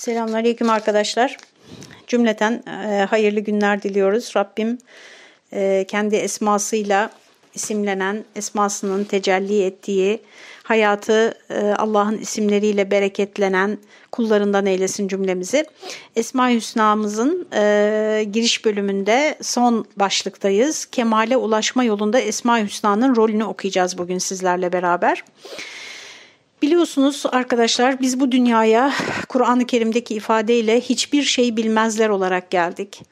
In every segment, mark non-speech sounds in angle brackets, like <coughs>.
Selamünaleyküm arkadaşlar. Cümleten e, hayırlı günler diliyoruz. Rabbim e, kendi esmasıyla isimlenen, esmasının tecelli ettiği, hayatı e, Allah'ın isimleriyle bereketlenen kullarından eylesin cümlemizi. Esma-i Hüsna'mızın e, giriş bölümünde son başlıktayız. Kemale ulaşma yolunda Esma-i Hüsna'nın rolünü okuyacağız bugün sizlerle beraber. Biliyorsunuz arkadaşlar biz bu dünyaya Kur'an-ı Kerim'deki ifadeyle hiçbir şey bilmezler olarak geldik.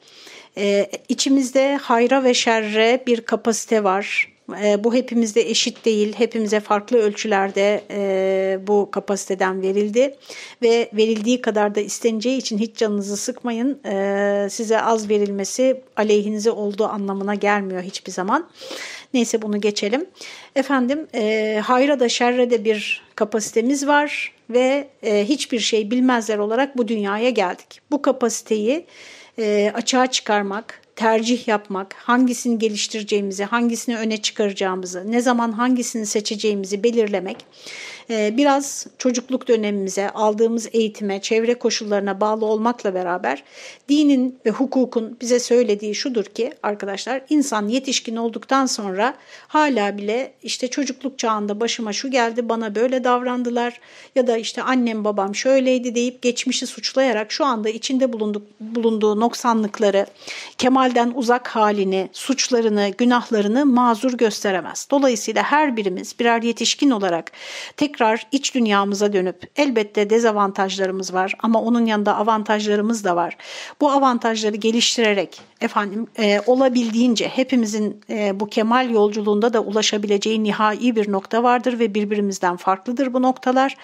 Ee, içimizde hayra ve şerre bir kapasite var. Ee, bu hepimizde eşit değil, hepimize farklı ölçülerde e, bu kapasiteden verildi ve verildiği kadar da isteneceği için hiç canınızı sıkmayın. Ee, size az verilmesi aleyhinize olduğu anlamına gelmiyor hiçbir zaman. Neyse bunu geçelim. Efendim e, hayra da şerre de bir kapasitemiz var ve e, hiçbir şey bilmezler olarak bu dünyaya geldik. Bu kapasiteyi açığa çıkarmak, tercih yapmak, hangisini geliştireceğimizi, hangisini öne çıkaracağımızı, ne zaman hangisini seçeceğimizi belirlemek biraz çocukluk dönemimize, aldığımız eğitime, çevre koşullarına bağlı olmakla beraber dinin ve hukukun bize söylediği şudur ki arkadaşlar insan yetişkin olduktan sonra hala bile işte çocukluk çağında başıma şu geldi bana böyle davrandılar ya da işte annem babam şöyleydi deyip geçmişi suçlayarak şu anda içinde bulunduk, bulunduğu noksanlıkları, kemalden uzak halini, suçlarını, günahlarını mazur gösteremez. Dolayısıyla her birimiz birer yetişkin olarak tek tekrar iç dünyamıza dönüp elbette dezavantajlarımız var ama onun yanında avantajlarımız da var. Bu avantajları geliştirerek efendim e, olabildiğince hepimizin e, bu kemal yolculuğunda da ulaşabileceği nihai bir nokta vardır ve birbirimizden farklıdır bu noktalar.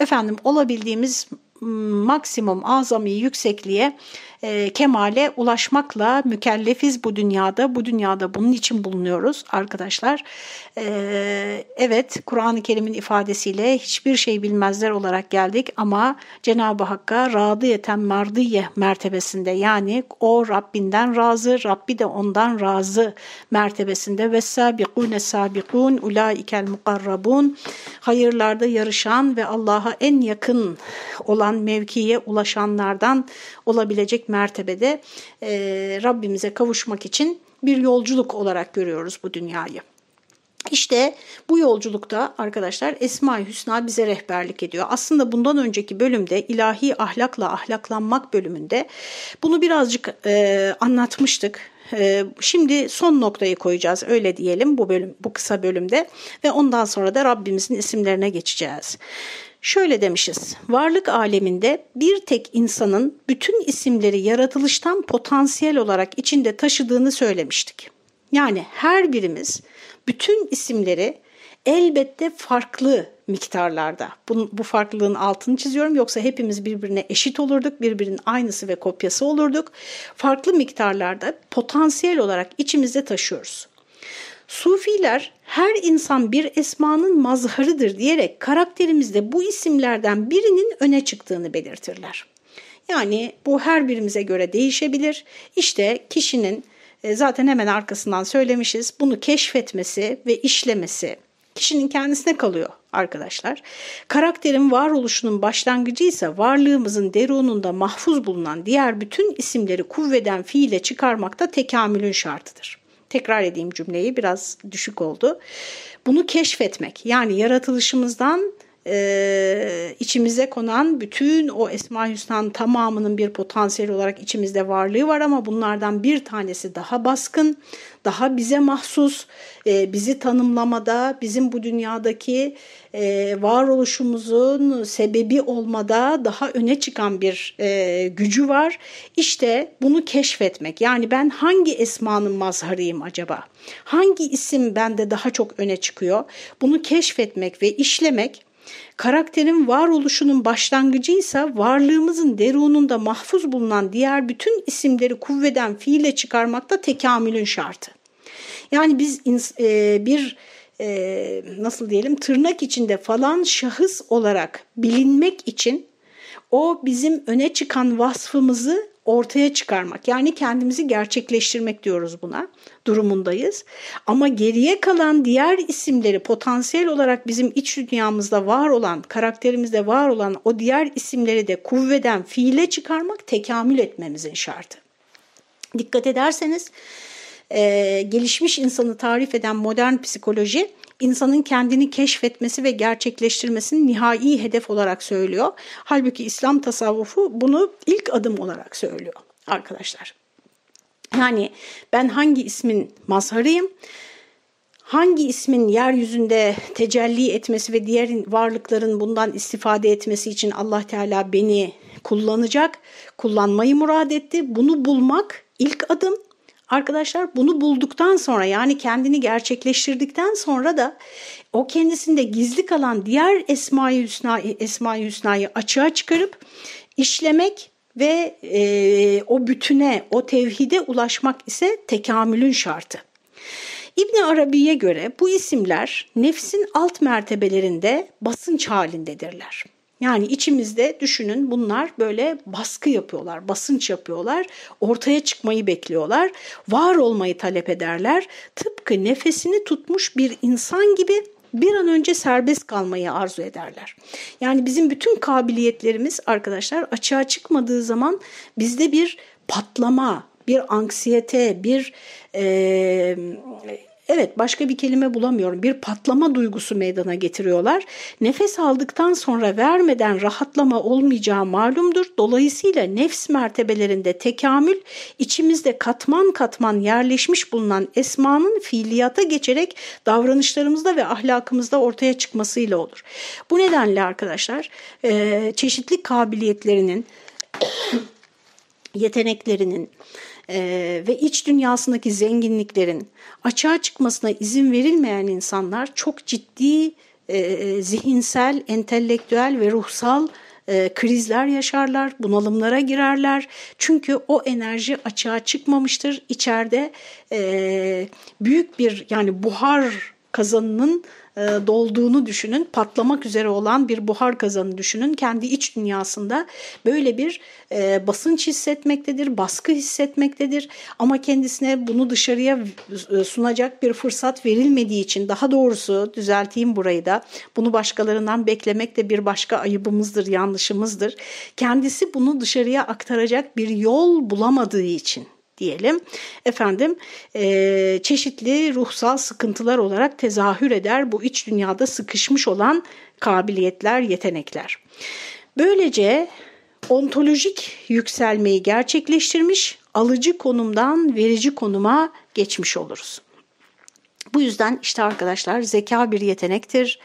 Efendim olabildiğimiz maksimum azami yüksekliğe e, kemale ulaşmakla mükellefiz bu dünyada. Bu dünyada bunun için bulunuyoruz arkadaşlar. E, evet Kur'an-ı Kerim'in ifadesiyle hiçbir şey bilmezler olarak geldik ama Cenab-ı Hakk'a radiyeten mardiye mertebesinde yani o Rabbinden razı, Rabbi de ondan razı mertebesinde ve sabikune sabikun ulaikel mukarrabun hayırlarda yarışan ve Allah'a en yakın olan mevkiye ulaşanlardan olabilecek mertebede e, Rabbimize kavuşmak için bir yolculuk olarak görüyoruz bu dünyayı. İşte bu yolculukta arkadaşlar Esma-i Hüsna bize rehberlik ediyor. Aslında bundan önceki bölümde ilahi ahlakla ahlaklanmak bölümünde bunu birazcık e, anlatmıştık. E, şimdi son noktayı koyacağız öyle diyelim bu bölüm bu kısa bölümde ve ondan sonra da Rabbimizin isimlerine geçeceğiz. Şöyle demişiz, varlık aleminde bir tek insanın bütün isimleri yaratılıştan potansiyel olarak içinde taşıdığını söylemiştik. Yani her birimiz bütün isimleri elbette farklı miktarlarda. Bu, bu farklılığın altını çiziyorum. Yoksa hepimiz birbirine eşit olurduk, birbirinin aynısı ve kopyası olurduk. Farklı miktarlarda potansiyel olarak içimizde taşıyoruz. Sufiler her insan bir esmanın mazharıdır diyerek karakterimizde bu isimlerden birinin öne çıktığını belirtirler. Yani bu her birimize göre değişebilir. İşte kişinin e, zaten hemen arkasından söylemişiz bunu keşfetmesi ve işlemesi kişinin kendisine kalıyor arkadaşlar. Karakterin varoluşunun başlangıcı ise varlığımızın derununda mahfuz bulunan diğer bütün isimleri kuvveden fiile çıkarmakta tekamülün şartıdır. Tekrar edeyim cümleyi biraz düşük oldu. Bunu keşfetmek yani yaratılışımızdan e, içimize konan bütün o Esma Hüsna'nın tamamının bir potansiyel olarak içimizde varlığı var ama bunlardan bir tanesi daha baskın, daha bize mahsus, e, bizi tanımlamada, bizim bu dünyadaki e, varoluşumuzun sebebi olmada daha öne çıkan bir e, gücü var. İşte bunu keşfetmek yani ben hangi esmanın mazharıyım acaba? Hangi isim bende daha çok öne çıkıyor? Bunu keşfetmek ve işlemek Karakterin varoluşunun başlangıcıysa varlığımızın derununda mahfuz bulunan diğer bütün isimleri kuvveden fiile çıkarmakta tekamülün şartı. Yani biz e, bir e, nasıl diyelim tırnak içinde falan şahıs olarak bilinmek için o bizim öne çıkan vasfımızı ortaya çıkarmak yani kendimizi gerçekleştirmek diyoruz buna durumundayız. Ama geriye kalan diğer isimleri potansiyel olarak bizim iç dünyamızda var olan, karakterimizde var olan o diğer isimleri de kuvveden fiile çıkarmak tekamül etmemizin şartı. Dikkat ederseniz gelişmiş insanı tarif eden modern psikoloji insanın kendini keşfetmesi ve gerçekleştirmesini nihai hedef olarak söylüyor. Halbuki İslam tasavvufu bunu ilk adım olarak söylüyor arkadaşlar. Yani ben hangi ismin mazharıyım? Hangi ismin yeryüzünde tecelli etmesi ve diğer varlıkların bundan istifade etmesi için Allah Teala beni kullanacak, kullanmayı murad etti. Bunu bulmak ilk adım. Arkadaşlar bunu bulduktan sonra yani kendini gerçekleştirdikten sonra da o kendisinde gizli kalan diğer Esma-i Hüsna, Esma Hüsna'yı açığa çıkarıp işlemek ve e, o bütüne, o tevhide ulaşmak ise tekamülün şartı. İbni Arabi'ye göre bu isimler nefsin alt mertebelerinde basınç halindedirler. Yani içimizde düşünün bunlar böyle baskı yapıyorlar, basınç yapıyorlar, ortaya çıkmayı bekliyorlar, var olmayı talep ederler. Tıpkı nefesini tutmuş bir insan gibi bir an önce serbest kalmayı arzu ederler. Yani bizim bütün kabiliyetlerimiz arkadaşlar açığa çıkmadığı zaman bizde bir patlama, bir anksiyete, bir e, Evet başka bir kelime bulamıyorum. Bir patlama duygusu meydana getiriyorlar. Nefes aldıktan sonra vermeden rahatlama olmayacağı malumdur. Dolayısıyla nefs mertebelerinde tekamül içimizde katman katman yerleşmiş bulunan esmanın fiiliyata geçerek davranışlarımızda ve ahlakımızda ortaya çıkmasıyla olur. Bu nedenle arkadaşlar çeşitli kabiliyetlerinin, <clears throat> yeteneklerinin, e, ve iç dünyasındaki zenginliklerin açığa çıkmasına izin verilmeyen insanlar çok ciddi e, zihinsel, entelektüel ve ruhsal e, krizler yaşarlar, bunalımlara girerler. Çünkü o enerji açığa çıkmamıştır. İçeride e, büyük bir yani buhar kazanının e, dolduğunu düşünün, patlamak üzere olan bir buhar kazanı düşünün. Kendi iç dünyasında böyle bir e, basınç hissetmektedir, baskı hissetmektedir. Ama kendisine bunu dışarıya e, sunacak bir fırsat verilmediği için daha doğrusu düzelteyim burayı da bunu başkalarından beklemek de bir başka ayıbımızdır, yanlışımızdır. Kendisi bunu dışarıya aktaracak bir yol bulamadığı için diyelim efendim e, çeşitli ruhsal sıkıntılar olarak tezahür eder bu iç dünyada sıkışmış olan kabiliyetler, yetenekler. Böylece ontolojik yükselmeyi gerçekleştirmiş, alıcı konumdan verici konuma geçmiş oluruz. Bu yüzden işte arkadaşlar zeka bir yetenektir,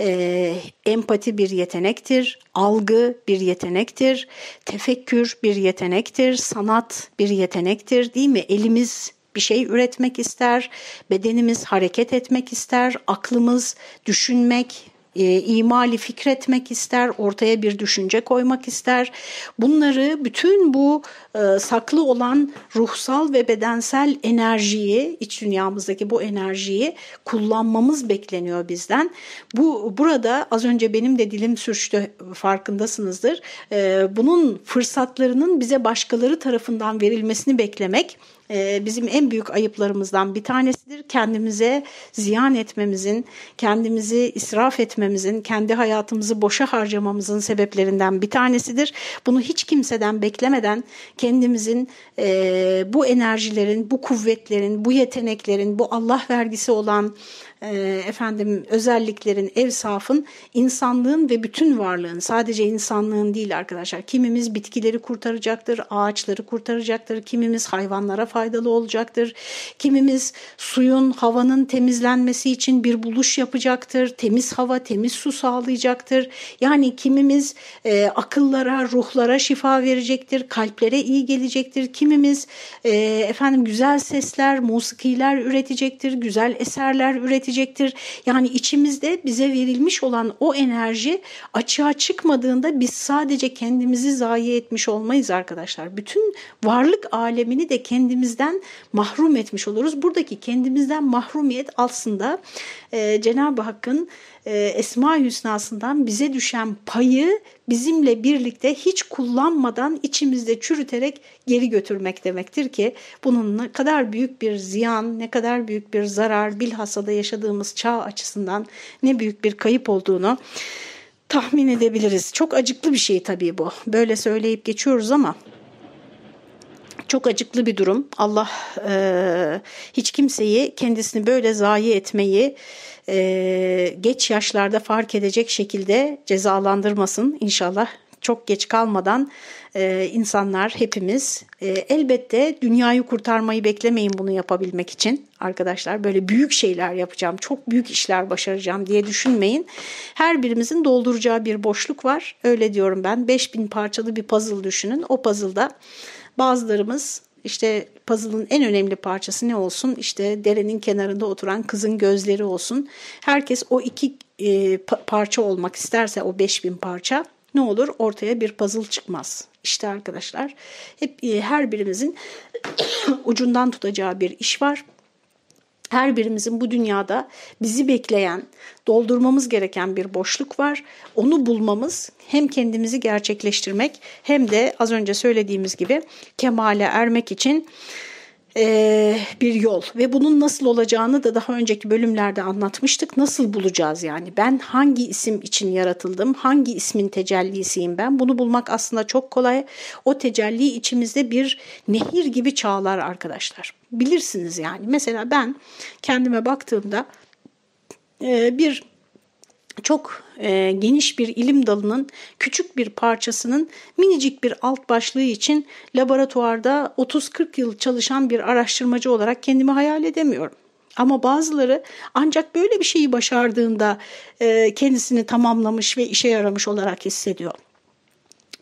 e, empati bir yetenektir, algı bir yetenektir, tefekkür bir yetenektir, sanat bir yetenektir değil mi? Elimiz bir şey üretmek ister, bedenimiz hareket etmek ister, aklımız düşünmek, e, imali fikretmek ister, ortaya bir düşünce koymak ister. Bunları bütün bu e, saklı olan ruhsal ve bedensel enerjiyi, iç dünyamızdaki bu enerjiyi kullanmamız bekleniyor bizden. Bu burada az önce benim de dilim sürçtü farkındasınızdır. E, bunun fırsatlarının bize başkaları tarafından verilmesini beklemek e, bizim en büyük ayıplarımızdan bir tanesidir. Kendimize ziyan etmemizin, kendimizi israf etmemizin, kendi hayatımızı boşa harcamamızın sebeplerinden bir tanesidir. Bunu hiç kimseden beklemeden kendimizin e, bu enerjilerin, bu kuvvetlerin, bu yeteneklerin, bu Allah vergisi olan e, efendim özelliklerin, evsafın insanlığın ve bütün varlığın sadece insanlığın değil arkadaşlar. Kimimiz bitkileri kurtaracaktır, ağaçları kurtaracaktır, kimimiz hayvanlara faydalı olacaktır, kimimiz suyun, havanın temizlenmesi için bir buluş yapacaktır, temiz hava, temiz su sağlayacaktır. Yani kimimiz e, akıllara, ruhlara şifa verecektir, kalplere iyi gelecektir. Kimimiz e, efendim güzel sesler, musikiler üretecektir, güzel eserler üretecektir üretecektir. Yani içimizde bize verilmiş olan o enerji açığa çıkmadığında biz sadece kendimizi zayi etmiş olmayız arkadaşlar. Bütün varlık alemini de kendimizden mahrum etmiş oluruz. Buradaki kendimizden mahrumiyet aslında e, Cenab-ı Hakk'ın Esma Hüsna'sından bize düşen payı bizimle birlikte hiç kullanmadan içimizde çürüterek geri götürmek demektir ki bunun ne kadar büyük bir ziyan, ne kadar büyük bir zarar bilhassa da yaşadığımız çağ açısından ne büyük bir kayıp olduğunu tahmin edebiliriz. Çok acıklı bir şey tabii bu. Böyle söyleyip geçiyoruz ama çok acıklı bir durum. Allah e, hiç kimseyi kendisini böyle zayi etmeyi e, geç yaşlarda fark edecek şekilde cezalandırmasın inşallah. Çok geç kalmadan e, insanlar hepimiz e, elbette dünyayı kurtarmayı beklemeyin bunu yapabilmek için arkadaşlar. Böyle büyük şeyler yapacağım, çok büyük işler başaracağım diye düşünmeyin. Her birimizin dolduracağı bir boşluk var. Öyle diyorum ben. 5000 parçalı bir puzzle düşünün. O puzzle'da Bazılarımız işte puzzle'ın en önemli parçası ne olsun? İşte derenin kenarında oturan kızın gözleri olsun. Herkes o iki e, parça olmak isterse o 5000 parça ne olur? Ortaya bir puzzle çıkmaz. İşte arkadaşlar hep e, her birimizin <coughs> ucundan tutacağı bir iş var her birimizin bu dünyada bizi bekleyen, doldurmamız gereken bir boşluk var. Onu bulmamız hem kendimizi gerçekleştirmek hem de az önce söylediğimiz gibi kemale ermek için bir yol ve bunun nasıl olacağını da daha önceki bölümlerde anlatmıştık. Nasıl bulacağız yani? Ben hangi isim için yaratıldım? Hangi ismin tecellisiyim ben? Bunu bulmak aslında çok kolay. O tecelli içimizde bir nehir gibi çağlar arkadaşlar. Bilirsiniz yani. Mesela ben kendime baktığımda bir çok e, geniş bir ilim dalının küçük bir parçasının minicik bir alt başlığı için laboratuvarda 30-40 yıl çalışan bir araştırmacı olarak kendimi hayal edemiyorum. Ama bazıları ancak böyle bir şeyi başardığında e, kendisini tamamlamış ve işe yaramış olarak hissediyor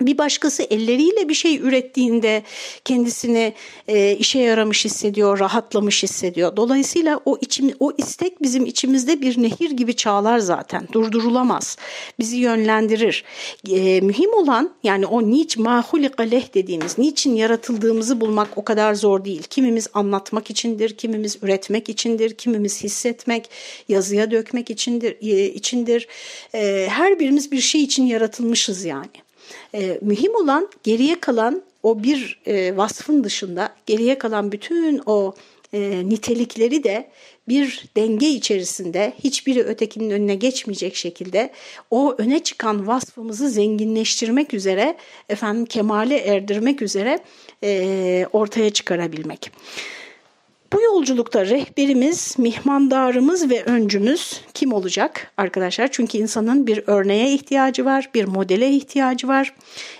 bir başkası elleriyle bir şey ürettiğinde kendisini e, işe yaramış hissediyor, rahatlamış hissediyor. Dolayısıyla o içim, o istek bizim içimizde bir nehir gibi çağlar zaten. Durdurulamaz. Bizi yönlendirir. E, mühim olan yani o niç mahulika leh dediğimiz, niçin yaratıldığımızı bulmak o kadar zor değil. Kimimiz anlatmak içindir, kimimiz üretmek içindir, kimimiz hissetmek, yazıya dökmek içindir. E, içindir. E, her birimiz bir şey için yaratılmışız yani. E, mühim olan geriye kalan o bir e, vasfın dışında geriye kalan bütün o e, nitelikleri de bir denge içerisinde hiçbiri ötekinin önüne geçmeyecek şekilde o öne çıkan vasfımızı zenginleştirmek üzere efendim kemale erdirmek üzere e, ortaya çıkarabilmek. Bu yolculukta rehberimiz, mihmandarımız ve öncümüz kim olacak arkadaşlar? Çünkü insanın bir örneğe ihtiyacı var, bir modele ihtiyacı var,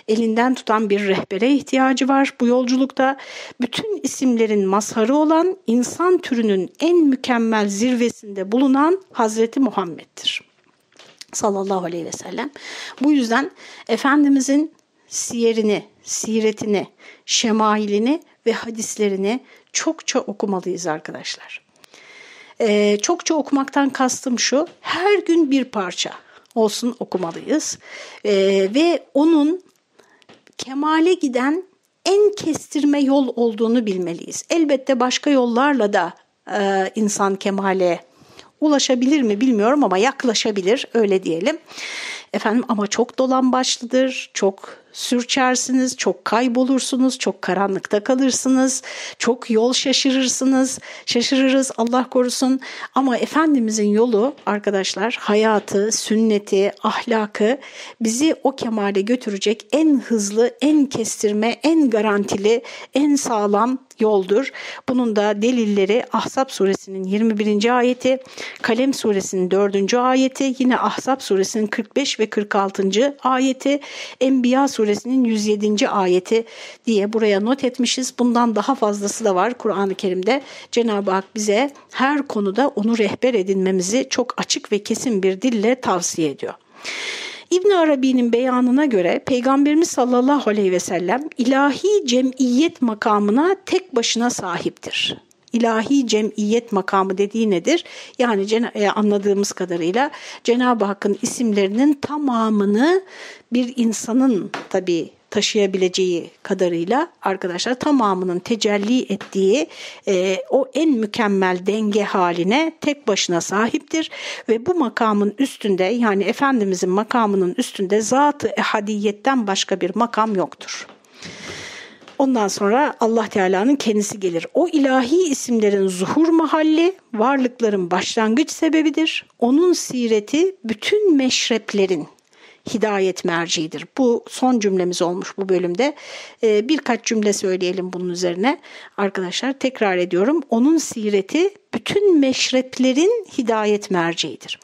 elinden tutan bir rehbere ihtiyacı var. Bu yolculukta bütün isimlerin mazharı olan insan türünün en mükemmel zirvesinde bulunan Hazreti Muhammed'dir. Sallallahu aleyhi ve sellem. Bu yüzden Efendimizin siyerini, siretini, şemailini ve hadislerini çokça okumalıyız arkadaşlar. Ee, çokça okumaktan kastım şu, her gün bir parça olsun okumalıyız. Ee, ve onun kemale giden en kestirme yol olduğunu bilmeliyiz. Elbette başka yollarla da e, insan kemale ulaşabilir mi bilmiyorum ama yaklaşabilir öyle diyelim. Efendim ama çok dolan başlıdır, çok sürçersiniz, çok kaybolursunuz, çok karanlıkta kalırsınız, çok yol şaşırırsınız, şaşırırız Allah korusun. Ama Efendimizin yolu arkadaşlar hayatı, sünneti, ahlakı bizi o kemale götürecek en hızlı, en kestirme, en garantili, en sağlam yoldur. Bunun da delilleri Ahzab suresinin 21. ayeti, Kalem suresinin 4. ayeti, yine Ahzab suresinin 45 ve 46. ayeti, Enbiya suresinin 107. ayeti diye buraya not etmişiz. Bundan daha fazlası da var Kur'an-ı Kerim'de. Cenab-ı Hak bize her konuda onu rehber edinmemizi çok açık ve kesin bir dille tavsiye ediyor. İbn Arabi'nin beyanına göre Peygamberimiz sallallahu aleyhi ve sellem ilahi cemiyet makamına tek başına sahiptir. İlahi cemiyet makamı dediği nedir? Yani e, anladığımız kadarıyla Cenab-ı Hakk'ın isimlerinin tamamını bir insanın tabi taşıyabileceği kadarıyla arkadaşlar tamamının tecelli ettiği e, o en mükemmel denge haline tek başına sahiptir ve bu makamın üstünde yani Efendimizin makamının üstünde zatı ehadiyetten başka bir makam yoktur. Ondan sonra Allah Teala'nın kendisi gelir. O ilahi isimlerin zuhur mahalli, varlıkların başlangıç sebebidir. Onun sireti bütün meşreplerin hidayet merciidir. Bu son cümlemiz olmuş bu bölümde. Ee, birkaç cümle söyleyelim bunun üzerine. Arkadaşlar tekrar ediyorum. Onun sireti bütün meşreplerin hidayet merciidir.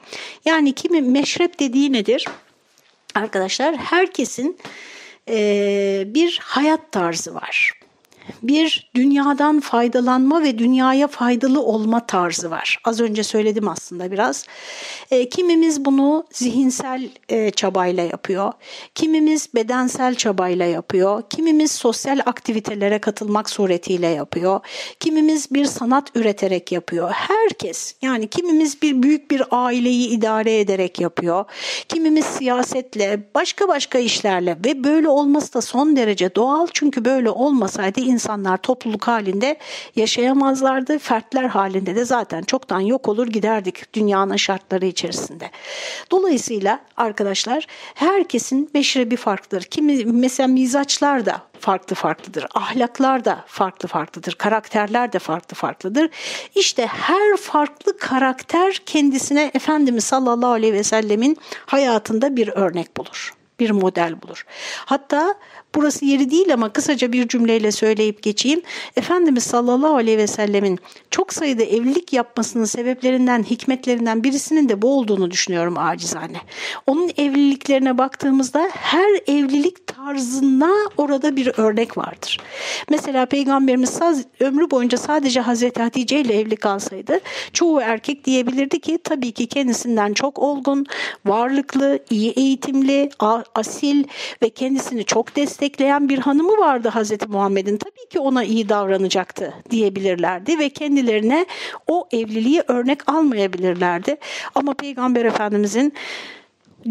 Yani kimi meşrep dediği nedir? Arkadaşlar herkesin bir hayat tarzı var bir dünyadan faydalanma ve dünyaya faydalı olma tarzı var. Az önce söyledim aslında biraz. E, kimimiz bunu zihinsel e, çabayla yapıyor. Kimimiz bedensel çabayla yapıyor. Kimimiz sosyal aktivitelere katılmak suretiyle yapıyor. Kimimiz bir sanat üreterek yapıyor. Herkes yani kimimiz bir büyük bir aileyi idare ederek yapıyor. Kimimiz siyasetle, başka başka işlerle ve böyle olması da son derece doğal çünkü böyle olmasaydı insanlar topluluk halinde yaşayamazlardı. Fertler halinde de zaten çoktan yok olur giderdik dünyanın şartları içerisinde. Dolayısıyla arkadaşlar herkesin meşrebi farklıdır. Kimi mesela mizaçlar da farklı farklıdır. Ahlaklar da farklı farklıdır. Karakterler de farklı farklıdır. İşte her farklı karakter kendisine Efendimiz sallallahu aleyhi ve sellemin hayatında bir örnek bulur bir model bulur. Hatta burası yeri değil ama kısaca bir cümleyle söyleyip geçeyim. Efendimiz sallallahu aleyhi ve sellemin çok sayıda evlilik yapmasının sebeplerinden, hikmetlerinden birisinin de bu olduğunu düşünüyorum acizane. Onun evliliklerine baktığımızda her evlilik tarzına orada bir örnek vardır. Mesela Peygamberimiz ömrü boyunca sadece Hazreti Hatice ile evli kalsaydı çoğu erkek diyebilirdi ki tabii ki kendisinden çok olgun, varlıklı, iyi eğitimli, asil ve kendisini çok destekleyen bir hanımı vardı Hazreti Muhammed'in. Tabii ki ona iyi davranacaktı diyebilirlerdi ve kendilerine o evliliği örnek almayabilirlerdi. Ama Peygamber Efendimizin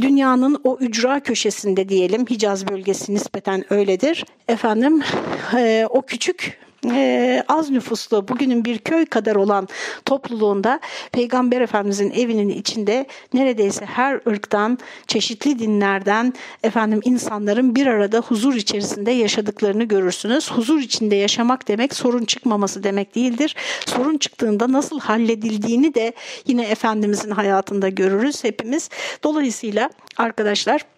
dünyanın o ücra köşesinde diyelim Hicaz bölgesi nispeten öyledir. Efendim o küçük e, az nüfuslu bugünün bir köy kadar olan topluluğunda Peygamber Efendimizin evinin içinde neredeyse her ırktan, çeşitli dinlerden efendim insanların bir arada huzur içerisinde yaşadıklarını görürsünüz. Huzur içinde yaşamak demek sorun çıkmaması demek değildir. Sorun çıktığında nasıl halledildiğini de yine Efendimizin hayatında görürüz hepimiz. Dolayısıyla arkadaşlar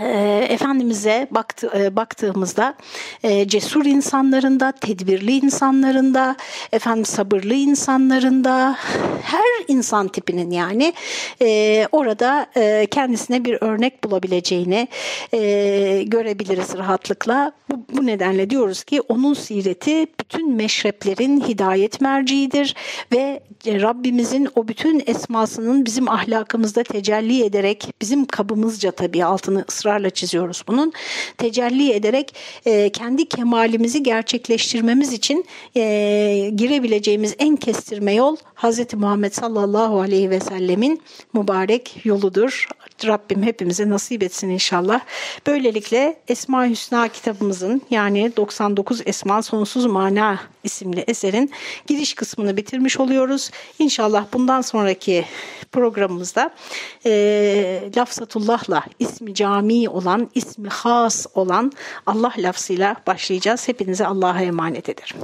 e, Efendimiz'e baktı, e, baktığımızda e, cesur insanlarında, tedbirli insanlarında, efendim sabırlı insanlarında, her insan tipinin yani orada kendisine bir örnek bulabileceğini görebiliriz rahatlıkla. Bu, bu nedenle diyoruz ki onun sireti bütün meşreplerin hidayet merciidir ve Rabbimizin o bütün esmasının bizim ahlakımızda tecelli ederek bizim kabımızca tabii altını ısrarla çiziyoruz bunun. Tecelli ederek e, kendi kemalimizi gerçekleştirmemiz için e, girebileceğimiz en kestirme yol Hz. Muhammed sallallahu aleyhi ve sellemin mübarek yoludur. Rabbim hepimize nasip etsin inşallah. Böylelikle Esma Hüsna kitabımızın yani 99 Esma Sonsuz Mana isimli eserin giriş kısmını bitirmiş oluyoruz. İnşallah bundan sonraki programımızda e, Lafzatullah'la ismi cami olan, ismi has olan Allah lafzıyla başlayacağız. Hepinize Allah'a emanet ederim.